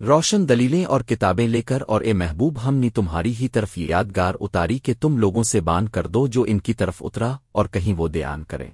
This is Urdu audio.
روشن دلیلیں اور کتابیں لے کر اور اے محبوب، ہم نے تمہاری ہی طرف یادگار اتاری کہ تم لوگوں سے بان کر دو جو ان کی طرف اترا اور کہیں وہ دیان کریں۔